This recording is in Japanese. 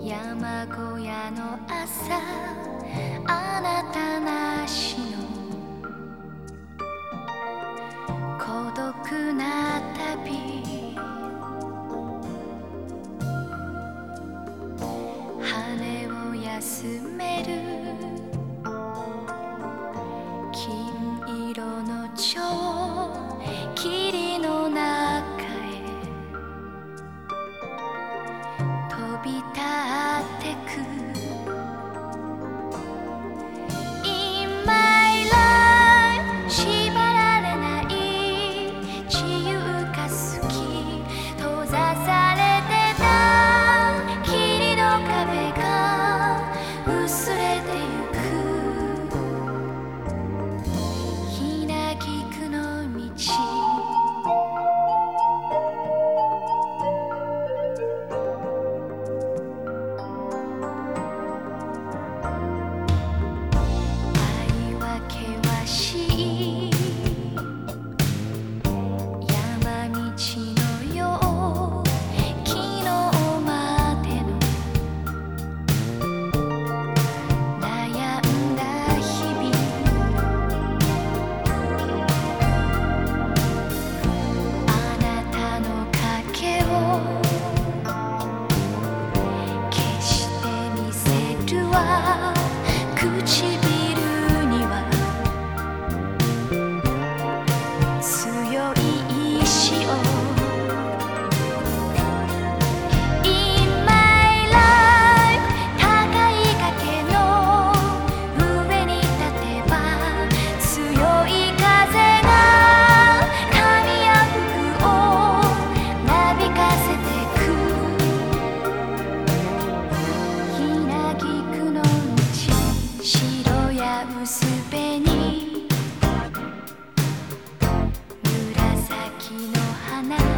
山小屋の朝あなたなしの孤独な旅。羽を休めるうっすらすべに。紫の花。